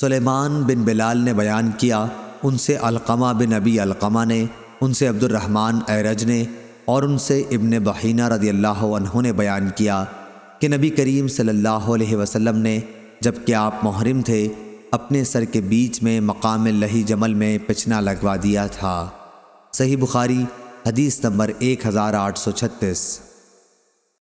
سلیمان بن بلال نے بیان کیا، ان سے علقمہ بن ابی علقمہ نے، ان سے عبد الرحمن ایرج نے اور ان سے ابن بحینہ رضی اللہ عنہ نے بیان کیا کہ نبی کریم صلی اللہ علیہ وسلم نے جبکہ آپ محرم تھے، اپنے سر کے بیچ میں مقام لہی جمل میں پچنا لگوا دیا تھا۔ صحیح بخاری، حدیث نمبر ایک ہزار آٹھ سو چھتیس۔